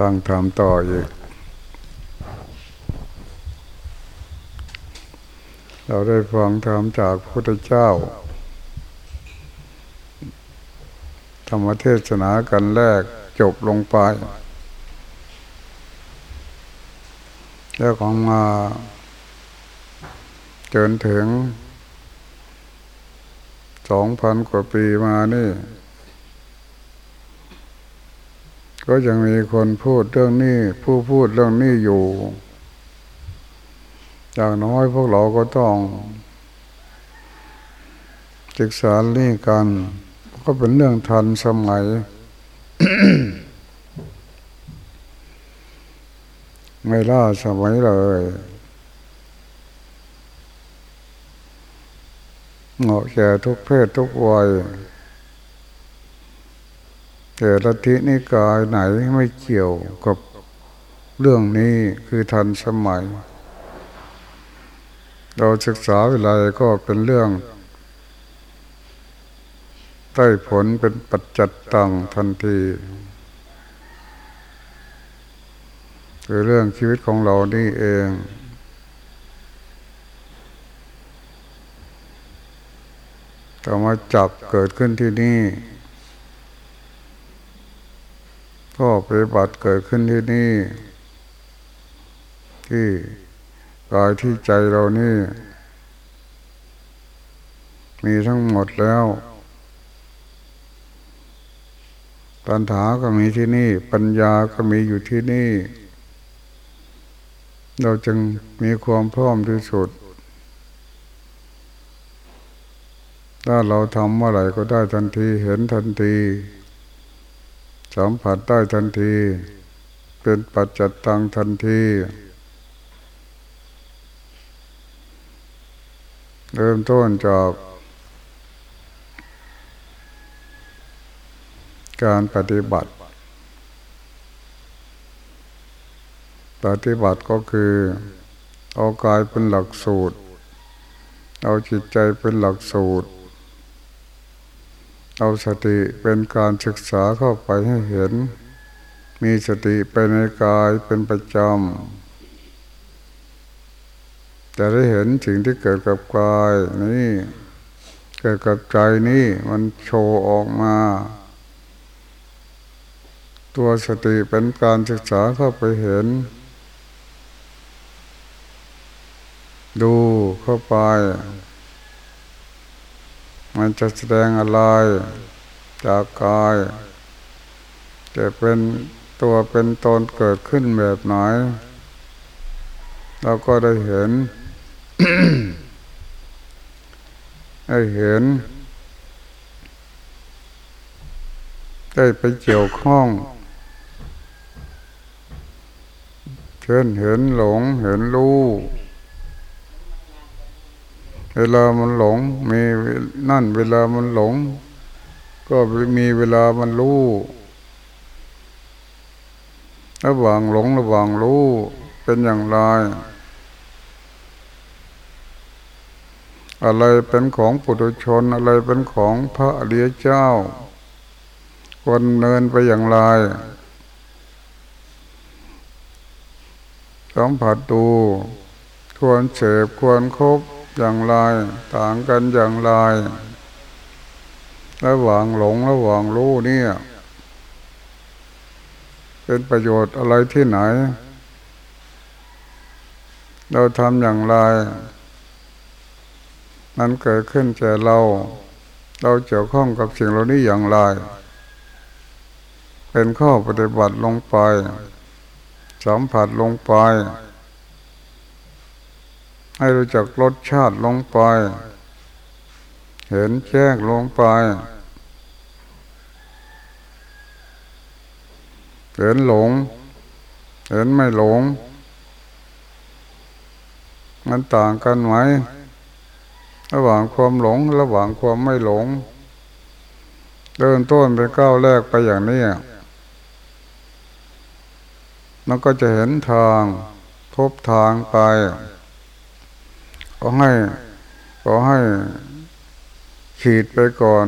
ฟังถามต่ออีก เราได้ฟังธรรมจากพระพุทธเจ้า ธรรมเทศนากันแรกจบลงไป แล้วของมาจนถึงสองพันกว่าปีมานี่ ก็ยังมีคนพูดเรื่องนี้ ผู้พูดเรื่องนี้อยู่อย่างน้อยพวกเราก็ต้อง ศึกษาเรื่องกัน ก็เป็นเรื่องทันสมัย ไม่ล่าสมัยเลยเหมาะแก่ทุกเพศทุกวัย แต่ละทินิกายไหนไม่เกี่ยวกับเรื่องนี้คือทันสมัย เราศึกษาเวลาก็เป็นเรื่องได้ผลเป็นปัจจัตตังทันทีคือเรื่องชีวิตของเรานี่เอง แต่มาจับเกิดขึ้นที่นี่ ก็ปฏิบัติเกิดขึ้นที่นี่ ที่กายที่ใจเรานี่ มีทั้งหมดแล้วตัณหาก็มีที่นี่ ปัญญาก็มีอยู่ที่นี่ เราจึงมีความพร้อมที่สุด ถ้าเราทำเมื่อไหร่ก็ได้ทันทีเห็นทันที สัมผัสได้ทันที เป็นปัจจัตตังทันทีเริ่มต้นจากการปฏิบัติ ปฏิบัติก็คือเอากายเป็นหลักสูตร เอาจิตใจเป็นหลักสูตร เอาสติเป็นการศึกษาเข้าไปให้เห็น มีสติไปในกายเป็นประจำจะได้เห็นสิ่งที่เกิดกับกายนี่ เกิดกับใจนี่มันโชว์ออกมา ตัวสติเป็นการศึกษาเข้าไปเห็น ดูเข้าไป มันจะแสดงอะไรจากกายจะเป็นตัวเป็นตนเกิดขึ้นแบบไหนเราก็ได้เห็น ได้เห็น ได้ไปเกี่ยวข้อง เช่นเห็นหลงเห็นรู้ เวลามันหลง มีนั่นเวลามันหลง ก็มีเวลามันรู้ระหว่างหลงระหว่างรู้เป็นอย่างไร อะไรเป็นของปุถุชนอะไรเป็นของพระอริยเจ้าควรเนินไปอย่างไรสัมผัสดูควรเสพควรครบ อย่างไร ต่างกันอย่างไรระหว่างหลงระหว่างรู้เนี่ย เป็นประโยชน์อะไรที่ไหน เราทำอย่างไร นั้นเกิดขึ้นแก่เรา เราเกี่ยวข้องกับสิ่งเหล่านี้อย่างไร เป็นข้อปฏิบัติลงไปสัมผัสลงไป ให้รู้จักรสชาติลงไป เห็นแจ้งลงไป เห็นหลง เห็นไม่หลง มันต่างกันไหม ระหว่างความหลง ระหว่างความไม่หลง เดินต้นเป็นก้าวแรกไปอย่างนี้มันก็จะเห็นทางพบทางไป ก็ให้ก็ให้ขีดไปก่อน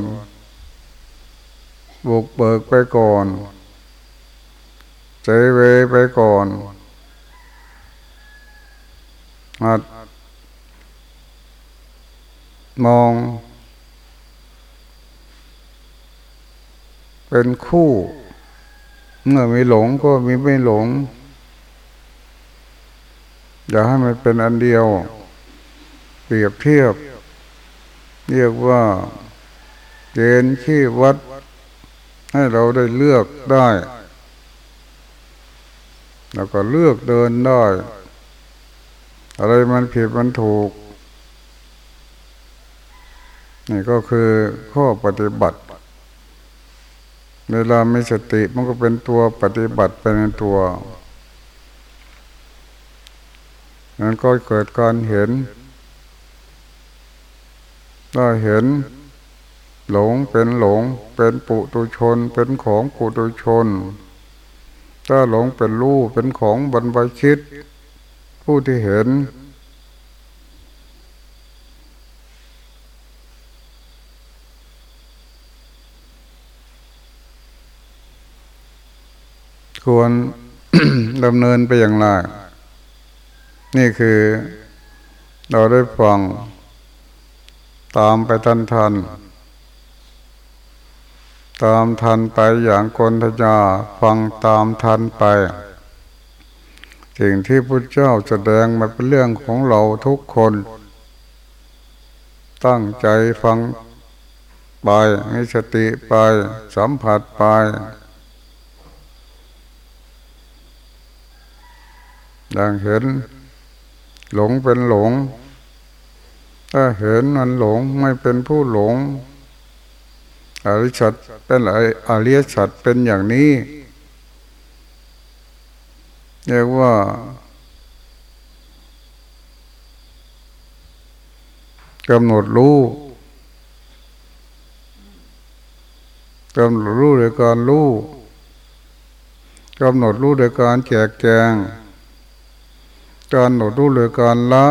บุกเบิกไปก่อนใจเวไปก่อนหัดมอง เป็นคู่ เมื่อมีหลงก็มีไม่หลง อย่าให้มันเป็นอันเดียว ปรียบเทียบ เรียกว่าเกณฑ์ขี้วัด ให้เราได้เลือกได้ แล้วก็เลือกเดินได้ อะไรมันผิดมันถูก นี่ก็คือข้อปฏิบัติ เวลามีสติมันก็เป็นตัวปฏิบัติเป็นตัวนั้นก็เกิดการเห็น ถ้าเห็น หลงเป็นหลง เป็นปุตุชน เป็นของปุตุชน ถ้าหลงเป็นรูปเป็นของบรรพชิต ผู้ที่เห็น ควรดำเนินไปอย่างไรนี่คือเราได้ฟัง ตามไปทันทัน ตามทันไปอย่างคนทยาฟังตามทันไปสิ่งที่พระเจ้าแสดงมาเป็นเรื่องของเราทุกคน ตั้งใจฟังไปมีสติไปสัมผัสไปดังเห็น หลงเป็นหลง ถ้าเห็นมันหลงไม่เป็นผู้หลง อริชัดเป็นอะไรอริยสัจเป็นอย่างนี้ เรียกว่ากำหนดรู้กำหนดรู้โดยการรู้กำหนดรู้โดยการแจกแจงการหนดรู้โดยการละ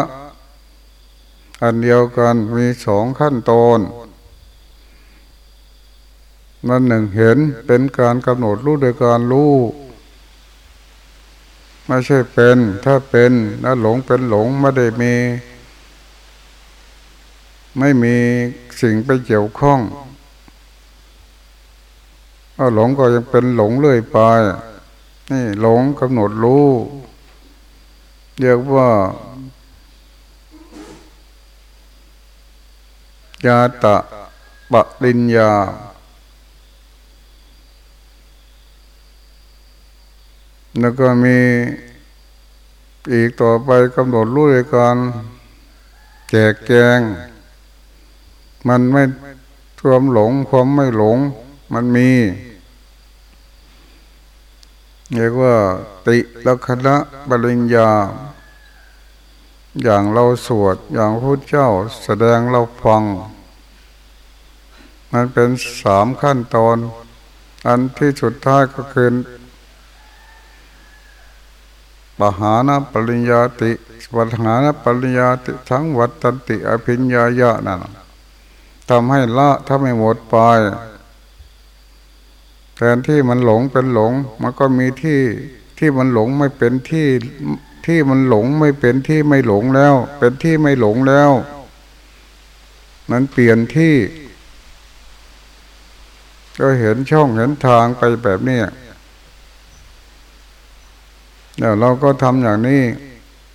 อันเดียวกันมีสองขั้นตอนนั่นหนึ่งเห็นเป็นการกำหนดรู้โดยการรู้ไม่ใช่เป็น ถ้าเป็นแล้วหลงเป็นหลงไม่ได้มี ไม่มีสิ่งไปเกี่ยวข้องถ้าหลงก็ยังเป็นหลงเรื่อยไปนี่หลงกำหนดรู้เรียกว่า ยาตะปะริญญา แล้วก็มีอีกต่อไปกำหนดรู้ในการแจกแจง มันไม่ความหลงความไม่หลง มันมีเรียกว่าติลักษณะปริญญา อย่างเราสวดอย่างพระเจ้าแสดงเราฟัง มันเป็นสามขั้นตอน อันที่สุดท้ายก็คือปหานปริญญาติวัฏหานปริญญาติทั้งวัตติอภิญญายะนั่นทำให้ละถ้าไม่หมดไปแทนที่มันหลงเป็นหลง มันก็มีที่ที่มันหลงไม่เป็นที่ ที่มันหลงไม่เป็นที่ไม่หลงแล้ว เป็นที่ไม่หลงแล้ว มันเปลี่ยนที่ ก็เห็นช่องเห็นทางไปแบบนี้เดี๋ยวเราก็ทำอย่างนี้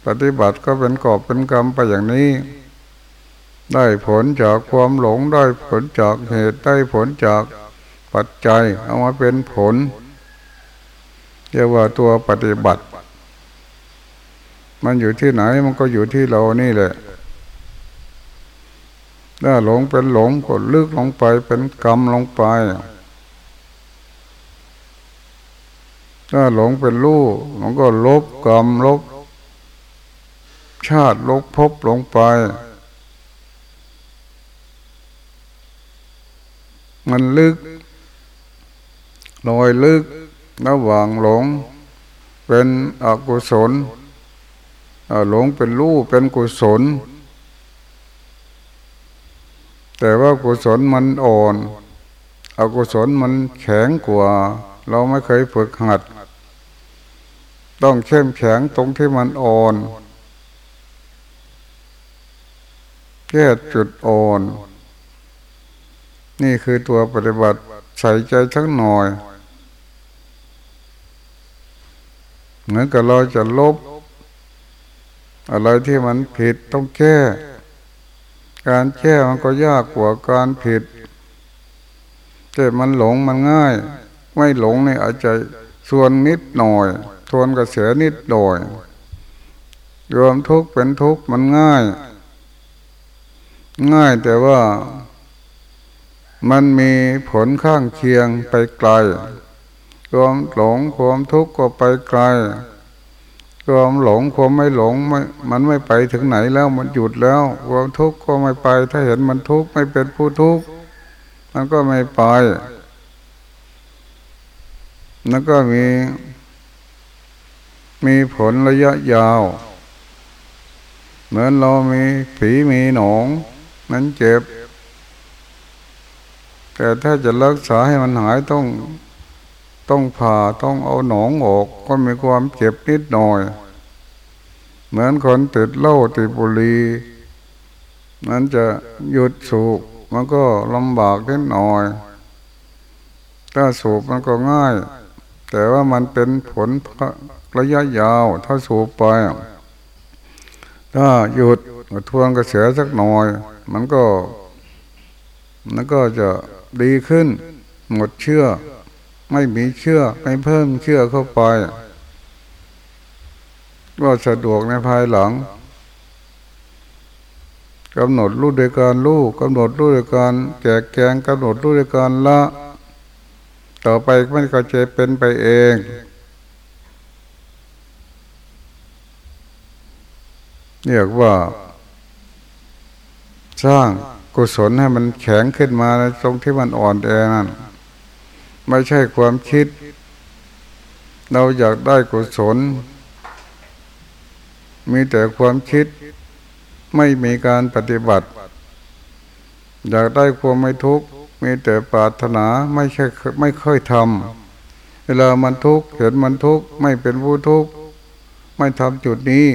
ปฏิบัติก็เป็นกอบเป็นกรรมไปอย่างนี้ ได้ผลจากความหลงได้ผลจากเหตุได้ผลจากปัจจัย เอามาเป็นผลเรียกว่าตัวปฏิบัติ มันอยู่ที่ไหนมันก็อยู่ที่เรานี่แหละ ถ้าหลงเป็นหลงก็ลึกลงไปเป็นกรรมลงไป ถ้าหลงเป็นรู้มันก็ลบกรรมลบ ชาติลบภพลงไป มันลึกลอยลึกระหว่างหลง เป็นอกุศล หลงเป็นรูปเป็นกุศล แต่ว่ากุศลมันอ่อนอกุศลมันแข็งกว่า เราไม่เคยฝึกหัด ต้องเข้มแข็งตรงที่มันอ่อนแก้จุดอ่อน นี่คือตัวปฏิบัติใส่ใจสักหน่อย เหมือนกับเราจะลบ อะไรที่มันผิดต้องแก้ การแก้มันก็ยากกว่าการผิดแต่มันหลงมันง่าย ไม่หลงเนี่ยอาจจะส่วนนิดหน่อย ทวนกระเสือนิดหน่อยรวมทุกข์เป็นทุกข์มันง่าย ง่ายแต่ว่ามันมีผลข้างเคียงไปไกล ความหลงความทุกข์ก็ไปไกล ความหลงความไม่หลงม่มันไม่ไปถึงไหนแล้วมันหยุดแล้วความทุกข์ก็ไม่ไป ถ้าเห็นมันทุกข์ไม่เป็นผู้ทุกข์มันก็ไม่ไปแล้วก็มี มีผลระยะยาว เหมือนเรามีผีมีหนอง นั้นเจ็บ แต่ถ้าจะรักษาให้มันหายต้อง ต้องผ่าต้องเอาหนองออกก็มีความเจ็บนิดหน่อย เหมือนคนติดเหล้าติดบุหรี่มันจะหยุดสูบมันก็ลำบากนิดหน่อย ถ้าสูบมันก็ง่าย แต่ว่ามันเป็นผลระยะยาว ถ้าสูบไป ถ้าหยุดทวนกระแสสักหน่อย มันก็มันก็จะดีขึ้น หมดเชื่อ ไม่มีเชื่อไม่เพิ่มเชื่อเข้าไป ก็สะดวกในภายหลังกำหนดรู้โดยการรู้กำหนดรู้โดยการแจกแกงกำหนดรู้โดยการละ ต่อไปมันก็จะเป็นไปเองเรียกว่า สร้างกุศลให้มันแข็งขึ้นมาในตรงที่มันอ่อนแอนั่น ไม่ใช่ความคิด เราอยากได้กุศล มีแต่ความคิดไม่มีการปฏิบัติ อยากได้ความไม่ทุกข์มีแต่ปรารถนาไม่ใช่ไม่ค่อยทำเวลามันทุกข์เห็นมันทุกข์ไม่เป็นผู้ทุกข์ไม่ทำจุดนี้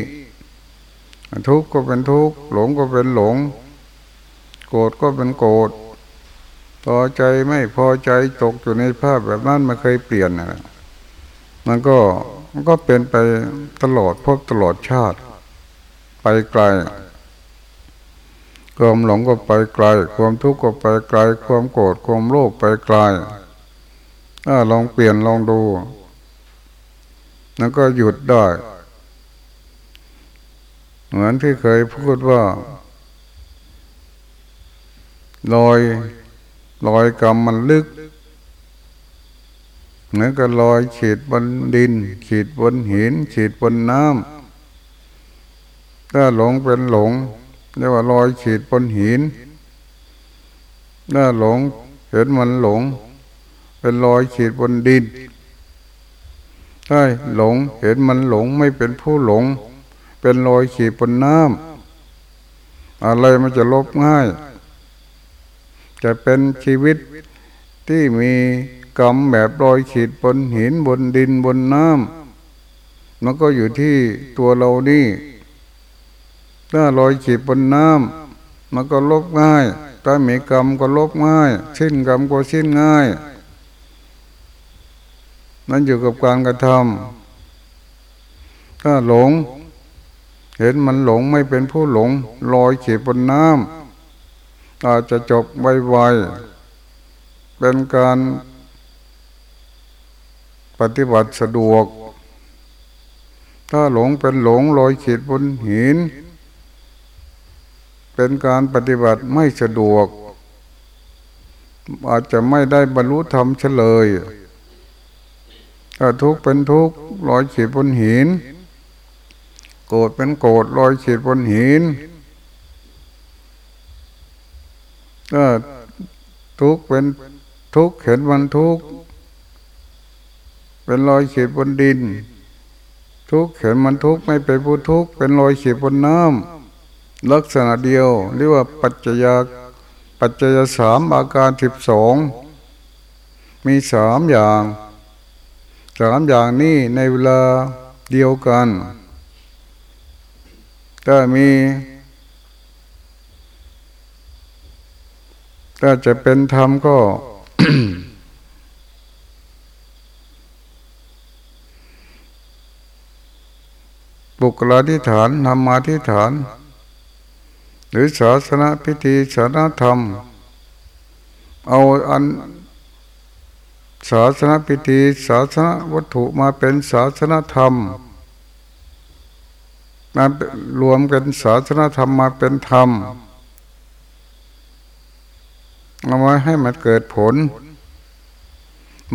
ทุกข์ก็เป็นทุกข์หลงก็เป็นหลง โกรธก็เป็นโกรธ พอใจไม่พอใจตกอยู่ในภาพแบบนั้นมันเคยเปลี่ยนนะมันก็มันก็เป็นไปตลอดพบตลอดชาติ ไปไกลความหลงก็ไปไกล ความทุกข์ก็ไปไกล ความโกรธความโลภไปไกลถ้าลองเปลี่ยนลองดู แล้วก็หยุดได้ เหมือนที่เคยพูดว่าลอย ลอยกรรมมันลึกเหมือนกับลอยขีดบนดิน ขีดบนหิน ขีดบนน้ำถ้าหลงเป็นหลงเรียกว่ารอยขีดบนหินถ้าหลงเห็นมันหลง เป็นรอยขีดบนดินถ้าหลงเห็นมันหลงไม่เป็นผู้หลง เป็นรอยขีดบนน้ำอะไรมันจะลบง่าย จะเป็นชีวิตที่มีกรรมแบบรอยขีดบนหินบนดินบนน้ำมันก็อยู่ที่ตัวเรานี่ ถ้าลอยขีดบนน้ำมันก็ลบง่าย ถ้ามีกรรมก็ลบง่ายสิ้นกรรมก็สิ้นง่าย นั่นอยู่กับการกระทำถ้าหลง เห็นมันหลงไม่เป็นผู้หลงลอยขีดบนน้ำ อาจจะจบไวๆเป็นการปฏิบัติสะดวก ถ้าหลงเป็นหลงลอยขีดบนหิน เป็นการปฏิบัติไม่สะดวก อาจจะไม่ได้บรรลุธรรมเฉลยถ้าทุกข์เป็นทุกข์ลอยขีดบนหิน โกรธเป็นโกรธลอยขีดบนหิน ถ้าทุกเป็นทุกเห็นมันทุกเป็นรอยขีดบนดิน ทุกเห็นมันทุกไม่เป็นผู้ทุกเป็นรอยขีดบนน้ำลักษณะเดียวเรียกว่าปัจจยาปัจจยสามอาการสิบสองมีสามอย่างสามอย่างนี้ในเวลาเดียวกันถ้ามี ถ้าจะเป็นธรรมก็บุคลาธิฐานนำมาธิฐาน หรือศาสนาพิธีศาสนาธรรม เอาอันศาสนาพิธีศาสนาวัตถุมาเป็นศาสนาธรรมมารวมกันศาสนาธรรมมาเป็นธรรม เอาไว้ให้มันเกิดผล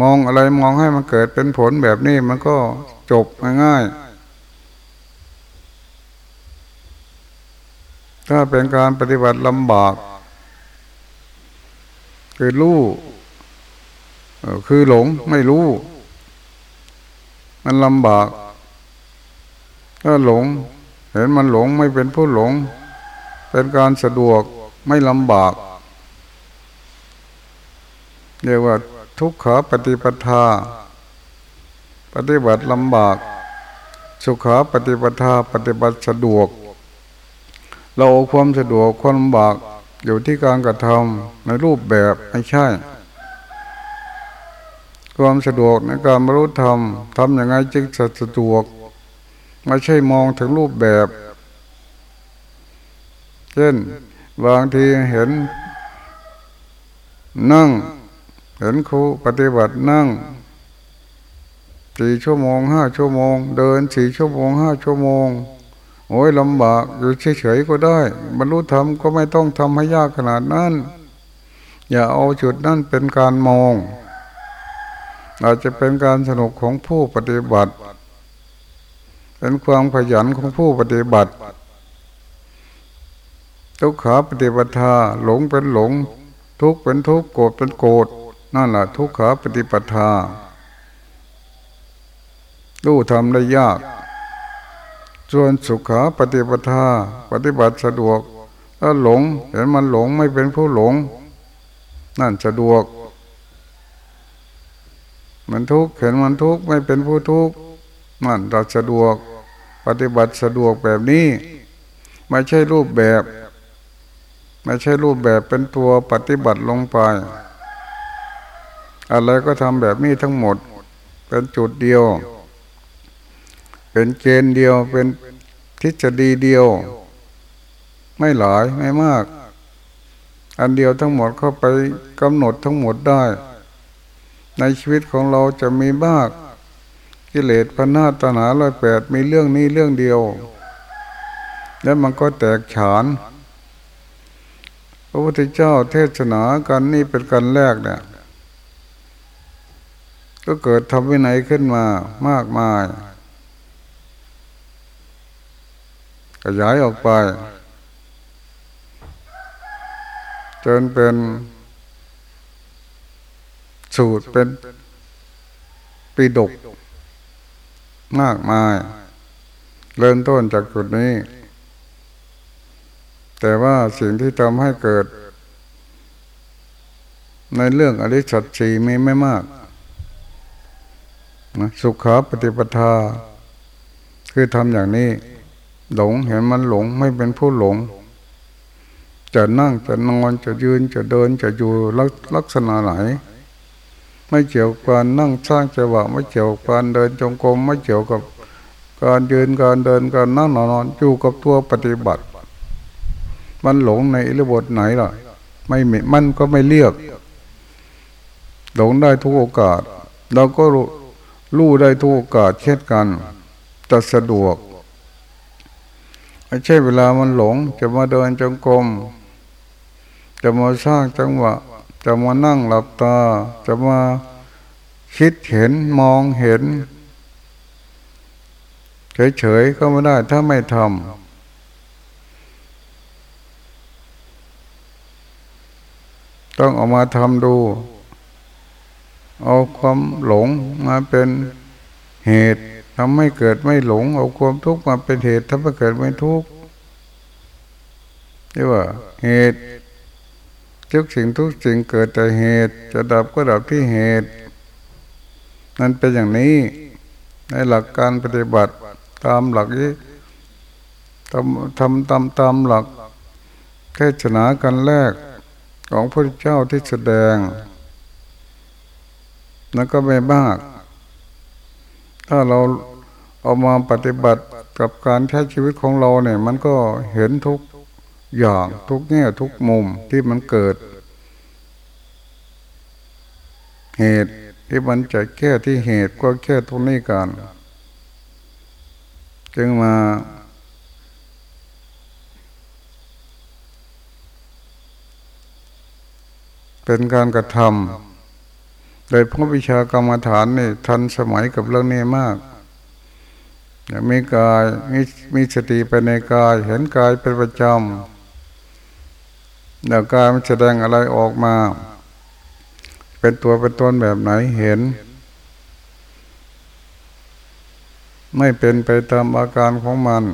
มองอะไรมองให้มันเกิดเป็นผลแบบนี้มันก็จบง่ายๆถ้าเป็นการปฏิบัติลำบาก คือรู้คือหลงไม่รู้ มันลำบาก ถ้าหลง เห็นมันหลงไม่เป็นผู้หลง เป็นการสะดวกไม่ลำบาก เรียกว่าทุกขปฏิปทา ปฏิบัติลำบาก สุขาปฏิปทาปฏิบัติสะดวก เราเอาความสะดวกความลำบากอยู่ที่การกระทำในรูปแบบไม่ใช่ ความสะดวกในการบรรลุธรรมทำอย่างไรจึงจะสะดวกไม่ใช่มองถึงรูปแบบ เช่น บางทีเห็นนั่ง เห็นครูปฏิบัตินั่งสี่ชั่วโมงห้าชั่วโมง เดินสี่ชั่วโมงห้าชั่วโมง โอ้ยลำบากอยู่เฉยๆก็ได้ บรรลุธรรมก็ไม่ต้องทำให้ยากขนาดนั้น อย่าเอาจุดนั้นเป็นการมอง อาจจะเป็นการสนุกของผู้ปฏิบัติ เป็นความขยันของผู้ปฏิบัติ ทุกขาปฏิบัติาหลงเป็นหลง ทุกเป็นทุกโกรธเป็นโกรธ นั่นแหละทุกขาปฏิปทารู้ทำได้ยาก ส่วนสุขาปฏิปทา ปฏิบัติสะดวกถ้าหลงเห็นมันหลงไม่เป็นผู้หลง นั่นสะดวก มันทุกข์เห็นมันทุกข์ไม่เป็นผู้ทุกข์นั่นเราสะดวก ปฏิบัติสะดวกแบบนี้ ไม่ใช่รูปแบบ ไม่ใช่รูปแบบเป็นตัวปฏิบัติลงไป อะไรก็ทำแบบนี้ทั้งหมด เป็นจุดเดียว เป็นเกณฑ์เดียว เป็นทฤษฎีเดียว ไม่หลายไม่มาก อันเดียวทั้งหมดเข้าไปกำหนดทั้งหมดได้ ในชีวิตของเราจะมีมาก กิเลสพันนาตนาร้อยแปดมีเรื่องนี้เรื่องเดียว แล้วมันก็แตกฉานพระพุทธเจ้าเทศนากันนี่เป็นกันแรกเนี่ย ก็เกิดทำวินัยขึ้นมามากมาย ขยายออกไป จนเป็นสูตรเป็นปีดกมากมาย เริ่มต้นจากจุดนี้ แต่ว่าสิ่งที่ทำให้เกิด ในเรื่องอริสัตสีมีไม่มาก นะสุขาปฏิปทา คือทำอย่างนี้ หลงเห็นมันหลงไม่เป็นผู้หลง จะนั่งจะนอนจะยืนจะเดินจะอยู่ลักษณะไหน ไม่เกี่ยวกับการนั่งสร้างจังหวะไม่เกี่ยวกับการเดินจงกรมไม่เกี่ยวกับการยืนการเดินการนั่งนอนอยู่กับตัวปฏิบัติ มันหลงในอิริบทไหนล่ะ ไม่มันก็ไม่เรียกหลงได้ทุกโอกาส เราก็ รู้ได้ทุกโอกาสเช่นกันจะสะดวกไม่ใช่เวลามันหลง จะมาเดินจงกรมจะมาสร้างจังหวะ จะมานั่งหลับตา จะมาคิดเห็นมองเห็น เฉยๆก็ไม่ได้ถ้าไม่ทำต้องออกมาทำดู เอาความหลงมาเป็นเหตุทำให้เกิดไม่หลง เอาความทุกข์มาเป็นเหตุทำให้เกิดไม่ทุกข์นี่ว่า เหตุทุกสิ่งทุกสิ่งเกิดแต่เหตุ จะดับก็ดับที่เหตุนั่นเป็นอย่างนี้ในหลักการปฏิบัติตามหลักนี้ทำทำตามตามหลักแค่ชนะกันแรกของพระเจ้าที่แสดง นั่นก็ไม่มาก ถ้าเราเอามาปฏิบัติกับการใช้ชีวิตของเราเนี่ย มันก็เห็นทุกอย่างทุกแง่ทุกมุมที่มันเกิด เหตุที่มันจะแก้ที่เหตุก็แก้ตรงนี้กันจึงมาเป็นการกระทำ โดยพระวิชากรรมฐานนี่ทันสมัยกับเรื่องนี้มากมีกายมีมีสติไปในกาย เห็นกายเป็นประจำแล้วกายมันแสดงอะไรออกมา เป็นตัวเป็นตนแบบไหนเห็น ไม่เป็นไปตามอาการของมัน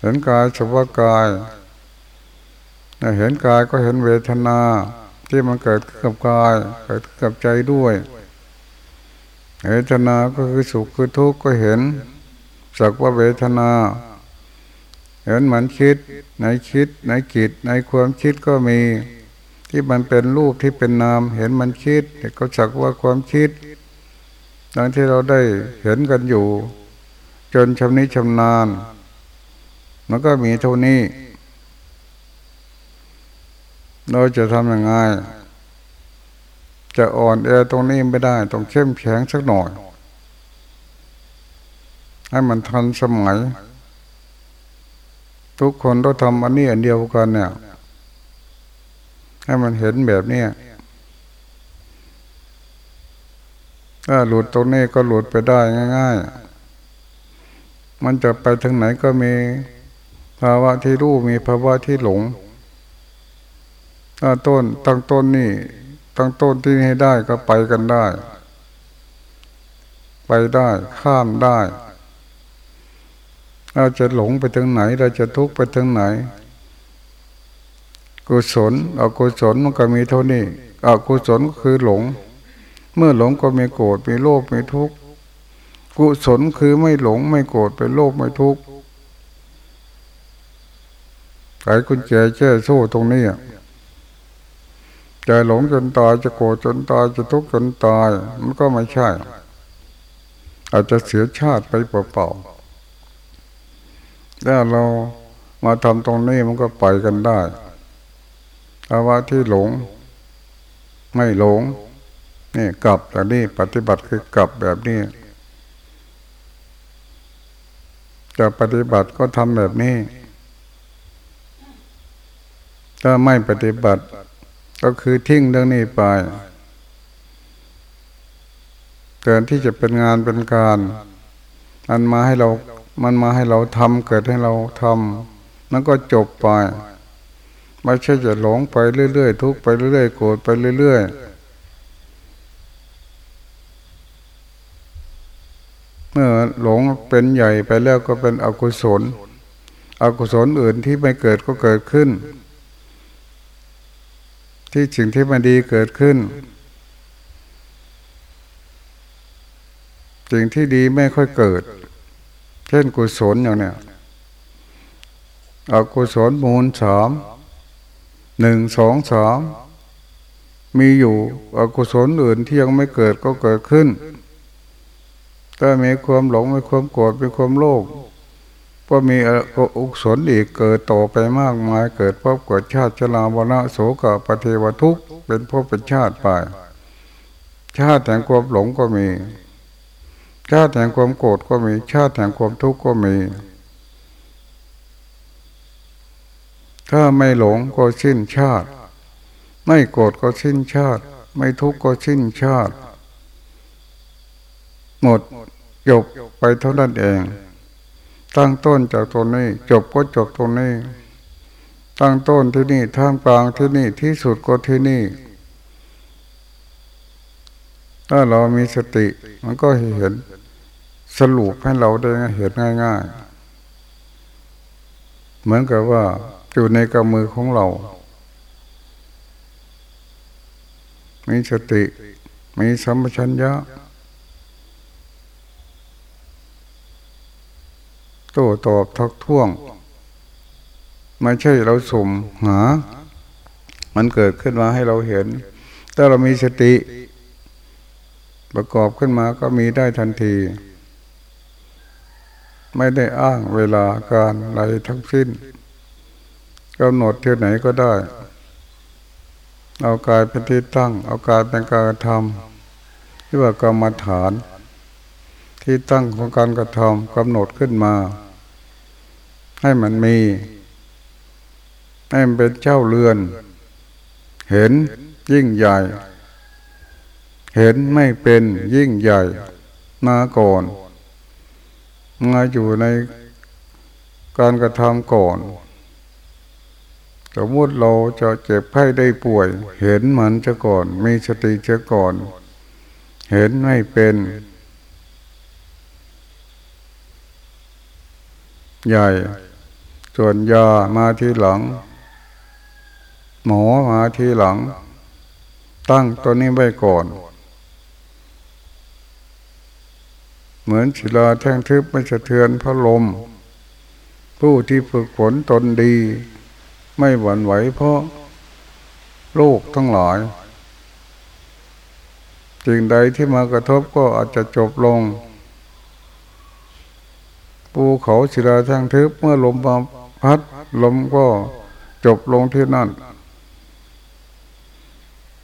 เห็นกายสภาวกาย เห็นกายก็เห็นเวทนา ที่มันเกิดขึ้นกับกายเกิดขึ้นกับใจด้วยเวทนาก็คือสุขคือทุกข์ก็เห็น สักว่าเวทนา เห็นมันคิดในคิดในกิจในความคิดก็มี ที่มันเป็นรูปที่เป็นนาม เห็นมันคิดก็สักว่าความคิดดังที่เราได้เห็นกันอยู่ จนชำนิชำนาญมันก็มีเท่านี้ เราจะทำยังไง จะอ่อนแอตรงนี้ไม่ได้ ต้องเข้มแข็งสักหน่อย ให้มันทันสมัย ทุกคนต้องทำอันนี้อันเดียวกันเนี่ย ให้มันเห็นแบบนี้ถ้าหลุดตรงนี้ก็หลุดไปได้ง่าย ๆ มันจะไปทางไหนก็มีภาวะที่รู้มีภาวะที่หลง ถ้าต้นตั้งต้นนี่ตั้งต้นที่ให้ได้ก็ไปกันได้ ไปได้ข้ามได้ เราจะหลงไปถึงไหน เราจะทุกข์ไปถึงไหน กุศลอกุศลมันก็มีเท่านี้อกุศลคือหลง เมื่อหลงก็มีโกรธมีโลภมีทุกข์กุศลคือไม่หลงไม่โกรธไม่โลภไม่ทุกข์ไอ้คุณแก่แช่โซ่ตรงนี้ จะหลงจนตายจะโกรธจนตายจะทุกข์จนตายมันก็ไม่ใช่ อาจจะเสียชาติไปเปล่าๆถ้าเรามาทำตรงนี้มันก็ไปกันได้ภาวะที่หลง ไม่หลงนี่กลับแบบนี้ปฏิบัติคือกลับแบบนี้ จะปฏิบัติก็ทำแบบนี้ ถ้าไม่ปฏิบัติ ก็คือทิ้งเรื่องนี้ไปเกินที่จะเป็นงานเป็นการอันมาให้เรา มันมาให้เราทำเกิดให้เราทำแล้วก็จบไป ไม่ใช่จะหลงไปเรื่อยๆทุกไปเรื่อยๆโกรธไปเรื่อยๆ เมื่อหลงเป็นใหญ่ไปแล้วก็เป็นอกุศล อกุศลอื่นที่ไม่เกิดก็เกิดขึ้น ที่สิ่งที่ไม่ดีเกิดขึ้น สิ่งที่ดีไม่ค่อยเกิด เช่นกุศลอย่างเนี้ยอกุศลมูลสามหนึ่งสองสามมีอยู่อกุศลอื่นที่ยังไม่เกิดก็เกิดขึ้น ถ้ามีความหลงมีความโกรธมีความโลภ ก็มีอุศลอีกเกิดต่อไปมากมาย เกิดพบเกิดชาติชราวนะโสกปเทวทุกเป็นพบเป็นชาติไป ชาติแห่งความหลงก็มี ชาติแห่งความโกรธก็มี ชาติแห่งความทุกข์ก็มี ถ้าไม่หลงก็สิ้นชาติ ไม่โกรธก็สิ้นชาติ ไม่ทุกข์ก็สิ้นชาติ หมดจบไปเท่านั้นเอง ตั้งต้นจากตรงนี้ จบก็จบตรงนี้ ตั้งต้นที่นี่ท่ามกลางที่นี่ที่สุดก็ที่นี่ ถ้าเรามีสติ มันก็เห็นสรุปให้เราได้เห็นง่ายๆ เหมือนกับว่าอยู่ในกำมือของเรา มีสติ มีสัมปชัญญะ โต้ตอบทักท้วง ไม่ใช่เราสุ่มหา มันเกิดขึ้นมาให้เราเห็น ถ้าเรามีสติ ประกอบขึ้นมาก็มีได้ทันที ไม่ได้อ้างเวลาการอะไรทั้งสิ้นกำหนดที่ไหนก็ได้ เอากายเป็นที่ตั้ง เอากายเป็นการทำที่ว่ากรรมฐาน ที่ตั้งของการกระทำกำหนดขึ้นมา ให้มันมี ให้มันเป็นเจ้าเรือน เห็นยิ่งใหญ่ เห็นไม่เป็นยิ่งใหญ่ มาก่อน มาอยู่ในการกระทำก่อนสมมติเราจะเจ็บไข้ได้ป่วย เห็นมันจะก่อน มีสติจะก่อน เห็นไม่เป็น ใหญ่ ส่วนยามาทีหลัง หมอมาทีหลัง ตั้งตัวนี้ไว้ก่อน เหมือนศิลาแท่งทึบไม่สะเทือนพระลม ผู้ที่ฝึกฝนตนดี ไม่หวั่นไหวเพราะโลกทั้งหลายสิ่งใดที่มากระทบก็อาจจะจบลง ภูเขาศิลาท่งทึบเมื่อลมมาพัดลมก็จบลงที่นั่น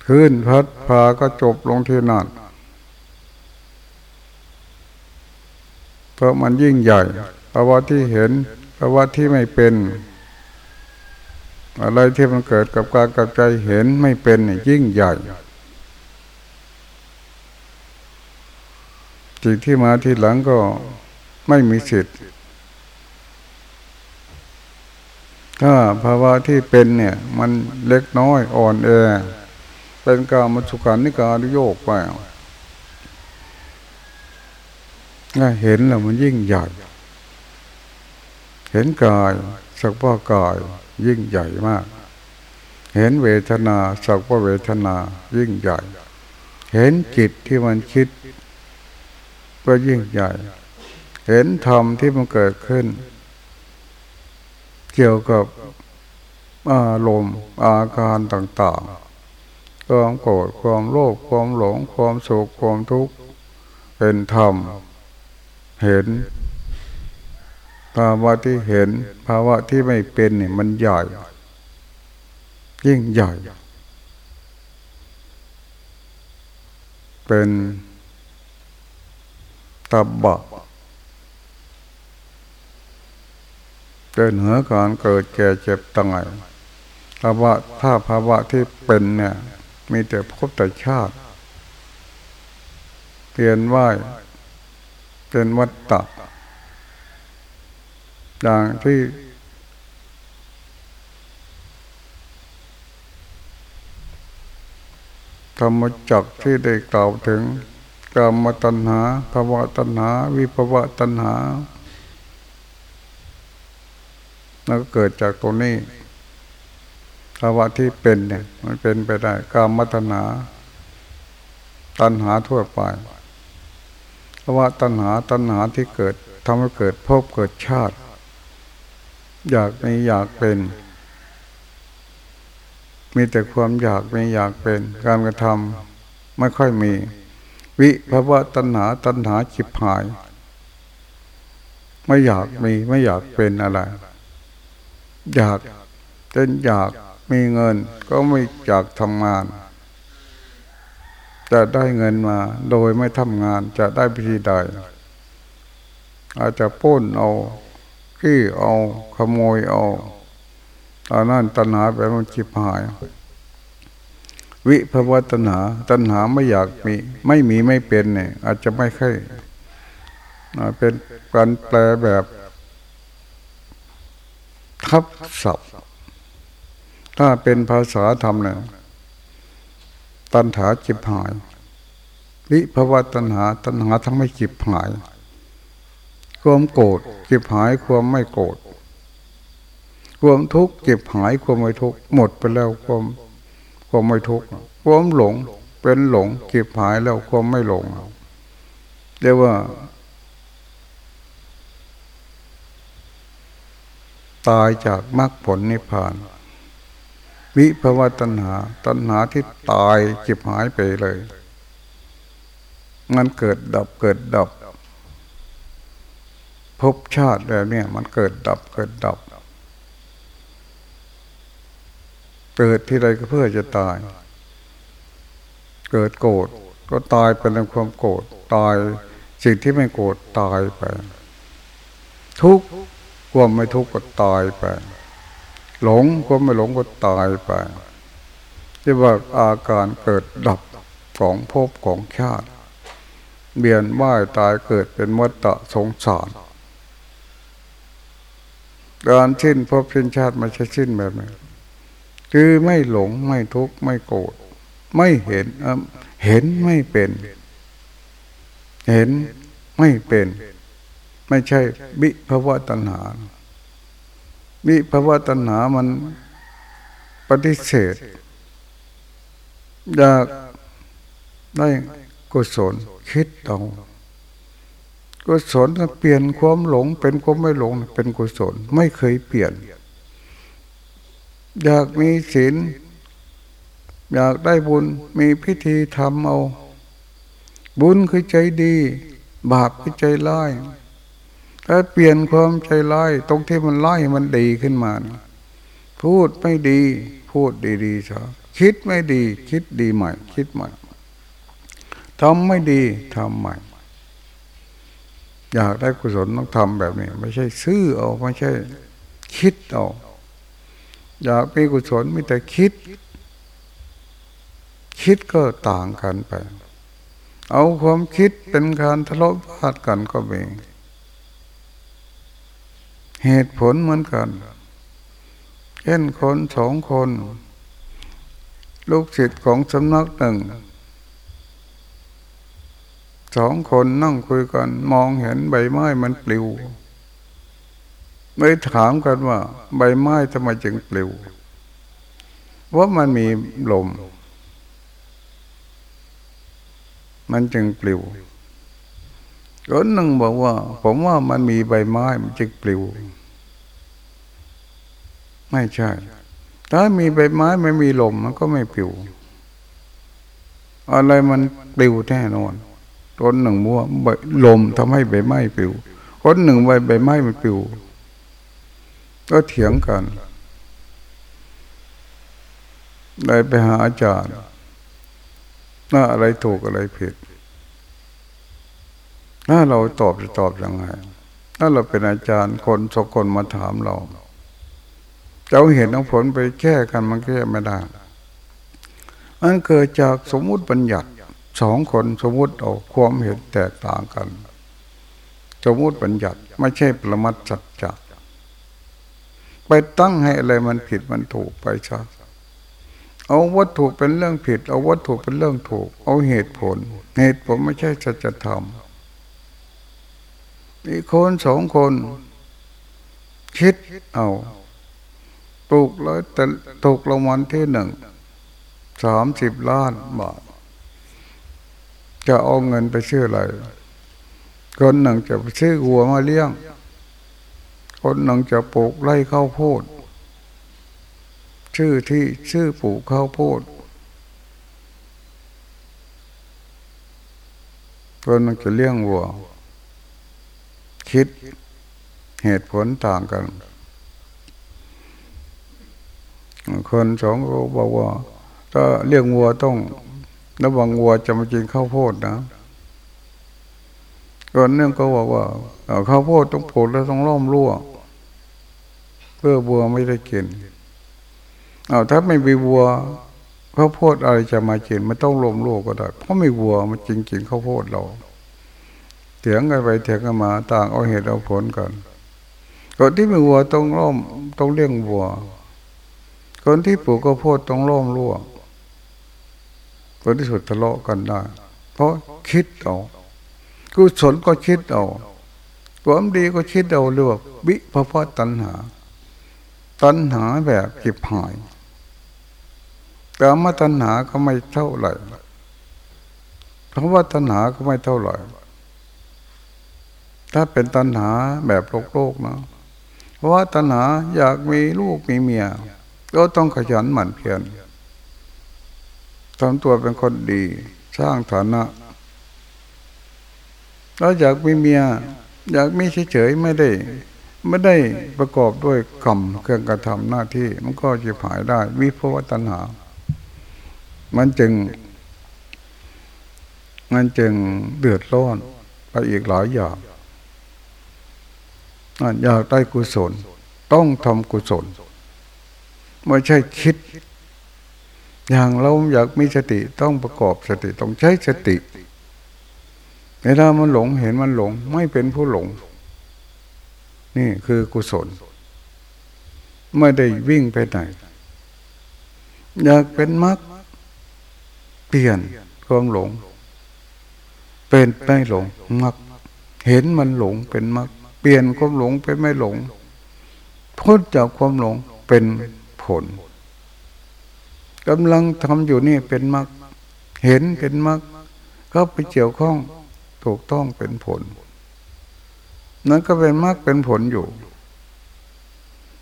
ขึ้นพัดพาก็จบลงที่นั่นเพราะมันยิ่งใหญ่ภาวะที่เห็นภาวะที่ไม่เป็น อะไรที่มันเกิดกับกายกับใจเห็นไม่เป็นยิ่งใหญ่สิ่งที่มาที่หลังก็ ไม่มีสิทธิ์ ถ้าภาวะที่เป็นเนี่ย มันเล็กน้อยอ่อนแอเป็นการมัสุการนิการโยกไปถ้าเห็นแล้วมันยิ่งใหญ่ เห็นกายสักว่ากายยิ่งใหญ่มาก เห็นเวทนาสักว่าเวทนายิ่งใหญ่ เห็นจิตที่มันคิด ก็ยิ่งใหญ่ เห็นธรรมที่มันเกิดขึ้น เกี่ยวกับอารมณ์อาการต่างๆ ความโกรธความโลภความหลง ความโศกความทุกข์เป็นธรรม เห็น ภาวะที่เห็น ภาวะที่ไม่เป็นเนี่ยมันใหญ่ ยิ่งใหญ่ เป็นตบะ เดินเหนือการเกิดแก่เจ็บตายภาวะถ้าภาวะที่เป็นเนี่ย มีแต่พบแต่ชาติเปลี่ยนว่ายเป็นวัฏฏะอย่างที่ธรรมจักที่ได้กล่าวถึงกรรมตัณหาภาวะตัณหา วิภาวะตัณหา แล้วก็เกิดจากตรงนี้ภาวะที่เป็นเนี่ย มันเป็นไปได้กรรมตัณหาตัณหาทั่วไปภาวะตัณหาตัณหาที่เกิดทำให้เกิดภพเกิดชาติ อยากไม่อยากเป็น มีแต่ความอยากไม่อยากเป็น การกระทำไม่ค่อยมี วิภาวะตัณหาตัณหาจิบหาย ไม่อยากมีไม่อยากเป็นอะไร อยากเป็นอยากมีเงินก็ไม่อยากทำงาน จะได้เงินมาโดยไม่ทำงานจะได้พิธีใด อาจจะป้นเอาขี้เอาขโมยเอาตอนนั้นตัณหาไปมันจิบหาย วิภวตัณหา ตัณหาไม่อยากมี ไม่มีไม่เป็นเนี่ยอาจจะไม่ค่อยเป็นการแปลแบบ ทับศัพท์ ถ้าเป็นภาษาธรรมเนี่ยตัณหาจิบหายวิภวตัณหาตัณหาทั้งไม่จิบหาย ความโกรธเก็บหายความไม่โกรธความทุกข์เก็บหายความไม่ทุกข์หมดไปแล้วความความไม่ทุกข์ความหลงเป็นหลงเก็บหายแล้วความไม่หลงเรียกว่า ตายจากมรรคผลนิพพาน วิภวตัณหา ตัณหาที่ตายจิบหายไปเลยมันเกิดดับเกิดดับภพชาติแบบนี้มันเกิดดับเกิดดับ เกิดที่ใดก็เพื่อจะตาย เกิดโกรธก็ตายเป็นความโกรธตายสิ่งที่ไม่โกรธตายไป ทุก ความไม่ทุกข์ก็ตายไป หลงความไม่หลงก็ตายไปที่ว่าอาการเกิดดับของภพของชาติเบียนว่ายตายเกิดเป็นมรตะสงสารการสิ้นภพสิ้นชาติไม่ใช่สิ้นแบบนี้คือไม่หลงไม่ทุกข์ไม่โกรธไม่เห็นเห็นไม่เป็น เห็นไม่เป็น ไม่ใช่บิภาวะตัณหาบิภาวะตัณหามันปฏิเสธอยากได้กุศลคิดเอากุศลเปลี่ยนความหลง เป็นความไม่หลง เป็นกุศลไม่เคยเปลี่ยน อยากมีศีลอยากได้บุญมีพิธีทำเอา บุญคือใจดี บาปคือใจร้าย ถ้าเปลี่ยนความใจร้ายตรงที่มันร้ายมันดีขึ้นมาพูดไม่ดี พูดดีๆซะคิดไม่ดี คิดดีใหม่ คิดใหม่ทำไม่ดีทำใหม่ อยากได้กุศลต้องทำแบบนี้ ไม่ใช่ซื้อเอาไม่ใช่ คิดเอาอยากมีกุศลมีแต่คิด คิดก็ต่างกันไป เอาความคิดเป็นการทะเลาะพาดกันก็มี เหตุผลเหมือนกันเช่นคนสองคน ลูกศิษย์ของสำนักหนึ่งสองคนนั่งคุยกัน มองเห็นใบไม้มันปลิว ไม่ถามกันว่า ใบไม้ทำไมจึงปลิวว่ามันมีลม มันจึงปลิว คนหนึ่งบอกว่า ผมว่ามันมีใบไม้มันจึงปลิว ไม่ใช่ ถ้ามีใบไม้ไม่มีลมมันก็ไม่ปลิว อะไรมันปลิวแน่นอนคนหนึ่งมัวลมทำให้ใบไม้ปลิวคนหนึ่งใบใบไม้มันปลิว ก็เถียงกันเลยไปหาอาจารย์น่าอะไรถูกอะไรผิด ถ้าเราตอบจะตอบยังไง ถ้าเราเป็นอาจารย์คนสองคนมาถามเราจะเอาเหตุเอาผลไปแก้กันมันแก้ไม่ได้มันเกิดจากสมมุติบัญญัติสองคนสมมุติเอาความเห็นแตกต่างกัน สมมุติบัญญัติไม่ใช่ปรมัตจัจจะไปตั้งให้อะไรมันผิดมันถูกไปซะเอาวัตถุเป็นเรื่องผิด เอาวัตถุเป็นเรื่องถูก เอาเหตุผล เหตุผลไม่ใช่สัจธรรม มีกคนสองคน คิดเอาปลูกแล้วแต่ตกรางวัลที่หนึ่งสามสิบล้านบาท จะเอาเงินไปชื่ออะไร คนหนึ่งจะไปชื่อวัวมาเลี้ยง คนหนึ่งจะปลูกไร่ข้าวโพด ชื่อที่ชื่อปลูกข้าวโพดคนหนึ่งจะเลี้ยงวัว คิดเหตุผลต่างกัน คนสองก็บอกว่า ถ้าเลี้ยงวัวต้องระวังวัวจะมากินข้าวโพดนะก่อนนื่งก็บอกว่าข้าวโพดต้องปลูกแล้วต้องล้อมรั้วเพื่อวัวไม่ได้กินเอาถ้าไม่มีวัวข้าวโพดอะไรจะมากินไม่ต้องล้มรั้วก็ได้ เพราะไม่วัวมันจริงจริงข้าวโพดเรา เถียงกันไปเถียงกันมาต่างเอาเหตุเอาผลกันคนที่มีวัวต้องล้อมต้องเลี้ยงวัว คนที่ปลูกข้าโพดต้องล้อมรั้วผลที่สุดทะเลาะกันได้ เพราะคิดเอากุศลก็คิดเอาความดีก็คิดเอาเรื่องวิภพตัณหา ตัณหาแบบจิบหายกามตัณหาก็ไม่เท่าไหร่เพราะว่าตัณหาก็ไม่เท่าไหร่ ถ้าเป็นตัณหาแบบโลกโลกนะ เพราะว่าตัณหาอยากมีลูกมีเมีย ก็ต้องขยันหมั่นเพียรทำตัวเป็นคนดี สร้างฐานะ แล้วอยากมีเมีย อยากมีเฉยๆไม่ได้ ไม่ได้ประกอบด้วยกรรมเครื่องกระทำหน้าที่ มันก็จะหายได้ วิภวตัณหา มันจึง มันจึงเดือดร้อนไปอีกหลายอย่าง อยากได้กุศล ต้องทำกุศล ไม่ใช่คิด อย่างเราอยากมีสติต้องประกอบสติต้องใช้สติเวลามันหลงเห็นมันหลง ไม่เป็นผู้หลง นี่คือกุศล ไม่ได้วิ่งไปไหนอยากเป็นมรรคเปลี่ยนความหลง เป็นไม่หลงมรรคเห็นมันหลงเป็นมรรค เปลี่ยนความหลงเป็นไม่หลง พ้นจากความหลงเป็นผลกำลังทำอยู่นี่เป็นมรรคเห็นเป็นมรรคก็ไปเกี่ยวข้องถูกต้องเป็นผล นั้นก็เป็นมรรคเป็นผลอยู่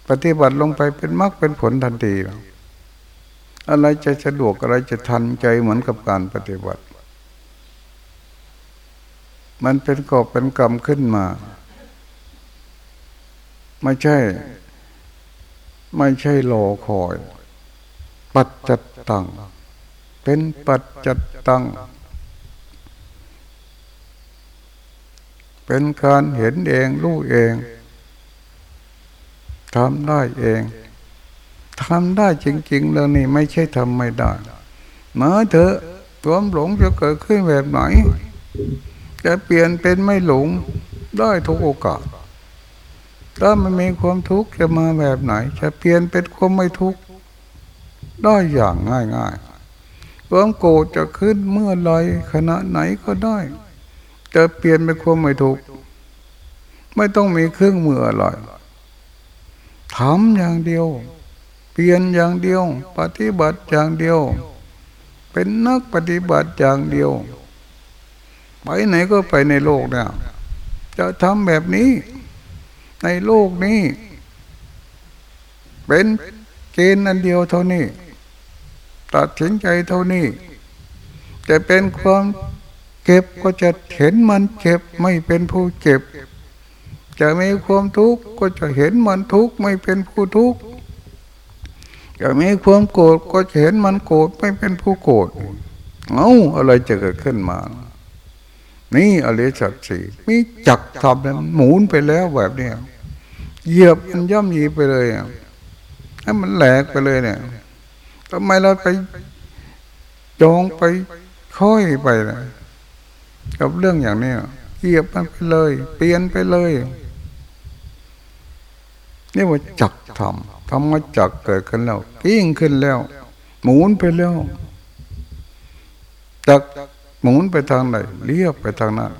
ปฏิบัติลงไปเป็นมรรคเป็นผลทันทีอะไรจะสะดวกอะไรจะทันใจเหมือนกับการปฏิบัติ มันเป็นกอบเป็นกรรมขึ้นมา ไม่ใช่ ไม่ใช่รอคอย ปัจจัตตัง เป็นปัจจัตตัง เป็นการเห็นเองรู้เองทำได้เองทำได้จริงๆแล้วนี่ไม่ใช่ทำไม่ได้มาเถอะความหลงจะเกิดขึ้นแบบไหน จะเปลี่ยนเป็นไม่หลงได้ทุกโอกาส ถ้ามันมีความทุกข์จะมาแบบไหน จะเปลี่ยนเป็นความไม่ทุกข์ได้อย่างง่ายๆความโกรธจะขึ้นเมื่อไรขณะไหนก็ได้ จะเปลี่ยนเป็นความไม่ถูกข์ไม่ต้องมีเครื่องมืออะไรทำอย่างเดียว เปลี่ยนอย่างเดียว ปฏิบัติอย่างเดียว เป็นนักปฏิบัติอย่างเดียว ไปไหนก็ไปในโลกเนี่ยจะทำแบบนี้ ในโลกนี้ เป็นเกณฑ์อันเดียวเท่านี้ ตัดสินใจเท่านี้จะเป็นความเก็บก็จะเห็นมันเก็บไม่เป็นผู้เก็บ จะมีความทุกข์ก็จะเห็นมันทุกข์ไม่เป็นผู้ทุกข์จะมีความโกรธก็จะเห็นมันโกรธไม่เป็นผู้โกรธเอ้าอะไรจะเกิดขึ้นมา นี่อริยสัจสี่มีจักทำแล้วหมุนไปแล้วแบบนี้ เหยียบมันย่ำยีไปเลยให้มันแหลกไปเลยเนี่ยทำไมเราไปจองไปค่อยไปนะกับเรื่องอย่างนี้เกียบมันไปเลย เปลี่ยนไปเลยนี่ว่าจักทำทำมาจักเกิดขึ้นแล้วกิ้งขึ้นแล้ว หมุนไปแล้วจักหมุนไปทางไหนเรียบไปทางนั้น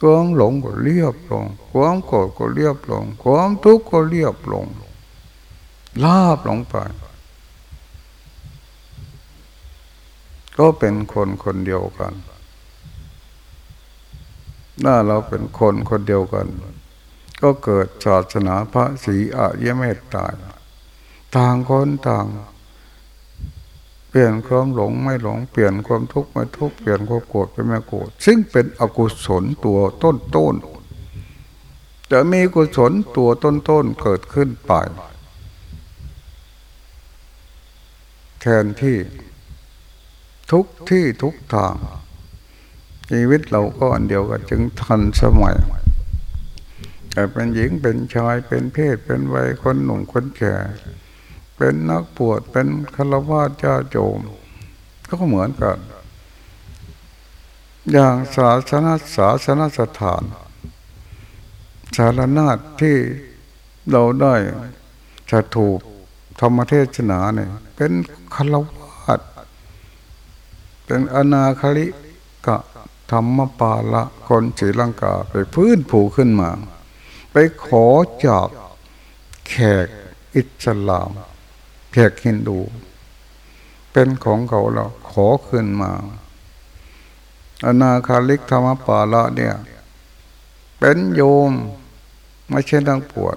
ความหลงก็เรียบลง ความโกรธก็เรียบลง ความทุกข์ก็เรียบลง ลาบลงไป ก็เป็นคนคนเดียวกันถ้าเราเป็นคนคนเดียวกัน ก็เกิดศาสนาพระศรีอริยเมตตาต่างคนต่าง เปลี่ยนความหลงไม่หลง เปลี่ยนความทุกข์ไม่ทุกข์ เปลี่ยนความโกรธเป็นไม่โกรธ ซึ่งเป็นอกุศลตัวต้นต้นจะมีกุศลตัวต้นต้นเกิดขึ้นไป แทนที่ทุกที่ทุกทาง ชีวิตเราก็อันเดียวกันจึงทันสมัยแต่เป็นหญิงเป็นชายเป็นเพศเป็นวัยคนหนุ่มคนแก่ เป็นนักปวดเป็นคารวะเจ้าโจม ก็เหมือนกัน อย่างศาสนาศาสนาสถาน สารนาฏที่เราได้จะถูกธรรมเทศนาเนี่ยเป็นคารวะเป็นอนาคาริกะธรรมปาละคนศรีลังกาไปพื้นผูขึ้นมา ไปขอจากแขกอิสลาม กฮินดู เป็นของเขาเราขอขึ้นมาอนาคาลิกธรรมปาละเนี่ย เป็นโยมไม่ใช่นังปวด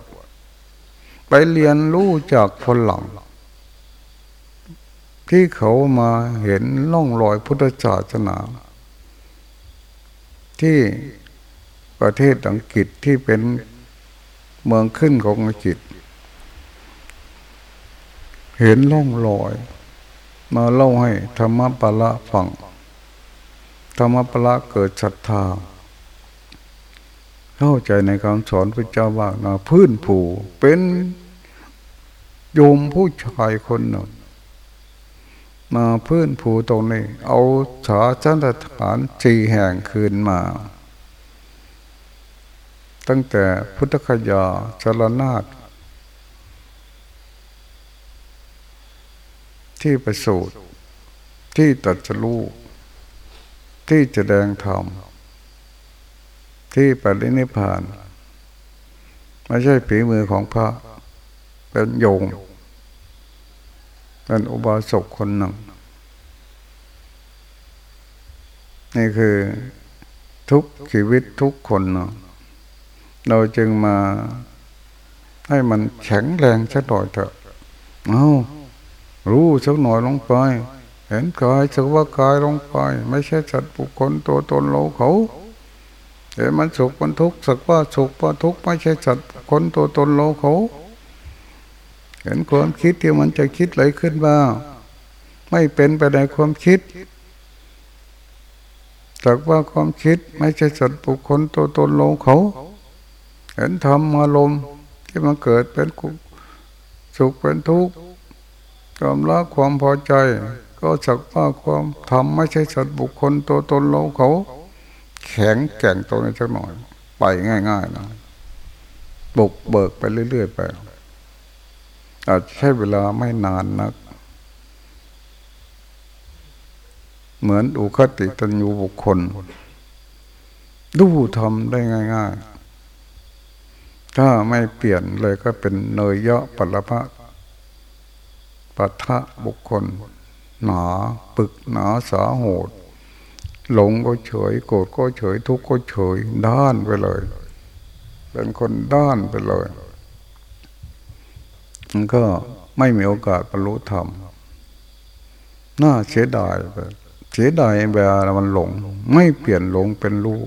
ไปเรียนรู้จากคนหลัง ที่เขามาเห็นล่องรอยพุทธศาสนา ที่ประเทศอังกฤษที่เป็นเมืองขึ้นของอังกฤษ เห็นล่องรอย มาเล่าให้ธรรมปละฟังธรรมปละเกิดศรัทธา เข้าใจในคำสอนพระเจ้าว่านาพื้นผูเป็นโยมผู้ชายคนหนึ่งมาพื้นผูตรงนี้ เอาสาจันฐานสี่แห่งคืนมา ตั้งแต่พุทธคยาจรนาฏ ที่ประสูตรที่ตัดสลูที่แสดงธรรมที่ปรินิพาน ไม่ใช่ฝีมือของพระ เป็นโยงเป็นอุบาสกคนหนึ่ง นี่คือทุกชีวิตทุกคนเนาะเราจึงมาให้มันแข็งแรงสักหน่อยเถอะ เอา รู้สักหน่อยลงไป เห็นกายสักว่ากายลงไป ไม่ใช่สัตว์บุคคลตัวตนเราเขาเห็นมันสุขมันทุกข์สักว่าสุขว่าทุกข์ไม่ใช่สัตว์คนตัวตนเราเขาเห็นความคิดที่มันจะคิดไหลขึ้นบ้างไม่เป็นไปในความคิดสักว่าความคิดไม่ใช่สัตว์บุคคลตัวตนเราเขา เห็นธรรมอารมณ์ที่มันเกิดเป็นสุขเป็นทุกข์ ความรักความพอใจ ก็สักว่าความธรรมไม่ใช่สัตว์บุคคลตัวตนเราเขา แข็งแก่งตัวนี้สักหน่อย ไปง่ายๆนะบุกเบิกไปเรื่อยๆไป อาจใช้เวลาไม่นานนัก เหมือนอุคติตัญญูบุคคล ดูทำได้ง่าย ๆ ถ้าไม่เปลี่ยนเลยก็เป็นเนยเยาะปัลภะ ปัทะบุคคล หนาปึกหนาสาโหดหลงก็เฉย โกรธก็เฉย ทุกข์ก็เฉย ด้านไปเลย เป็นคนด้านไปเลยมันก็ไม่มีโอกาสบรรลุธรรมน่าเสียดายไปเสียดายเวลามันหลง ไม่เปลี่ยนหลงเป็นรู้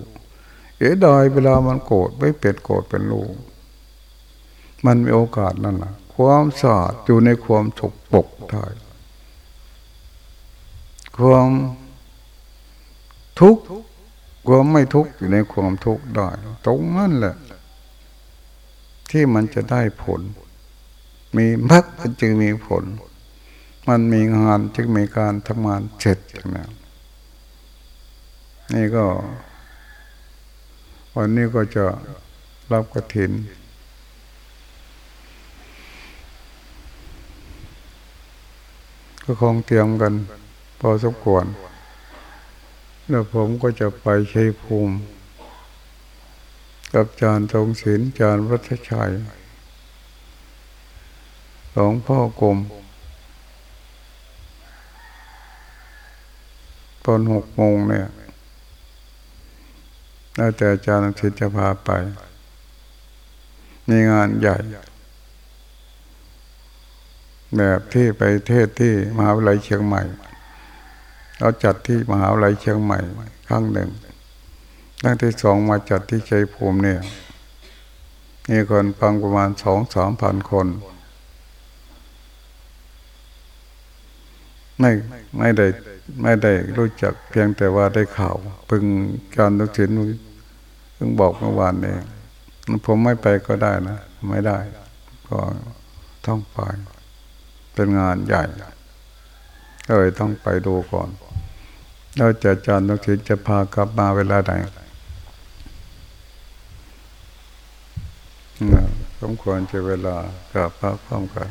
เสียดายเวลามันโกรธไม่เปลี่ยนโกรธเป็นรู้มันมีโอกาสนั่นแหละ ความสะอาดอยู่ในความสกปรกได้ความทุกข์ความไม่ทุกข์อยู่ในความทุกข์ได้ตรงนั้นแหละ ที่มันจะได้ผล มีมรรคจึงมีผล มันมีงานจึงมีการทำงานเสร็จนะนี่ก็วันนี้ก็จะรับกระถิน ก็คงเตรียมกัน พอสมควร แล้วผมก็จะไปชัยภูมิ กับจารย์ทรงศิลจารย์วัชชัยหลวงพ่อกรมตอนหกโมงเนี่ยแล้วแต่อาจารย์ศิลจะพาไป มีงานใหญ่ แบบที่ไปเทศที่มหาวิทยาลัยเชียงใหม่ เราจัดที่มหาวิทยาลัยเชียงใหม่ครั้งหนึ่งครั้งที่สองมาจัดที่ชัยภูมิเนี่ยมีคนฟังประมาณสองสามพันคนไม่ไม่ได้ไม่ได้รู้จักเพียงแต่ว่าได้ข่าวพึงการตัดสินเพิ่งบอกเมื่อวานเองผมไม่ไปก็ได้นะ ไม่ได้ ก็ต้องไป เป็นงานใหญ่ก็เลยต้องไปดูก่อนแล้วจะจารย์ต้องถินจะพากลับมาเวลาไหนสมควรจะเวลากับพระพร้อมกัน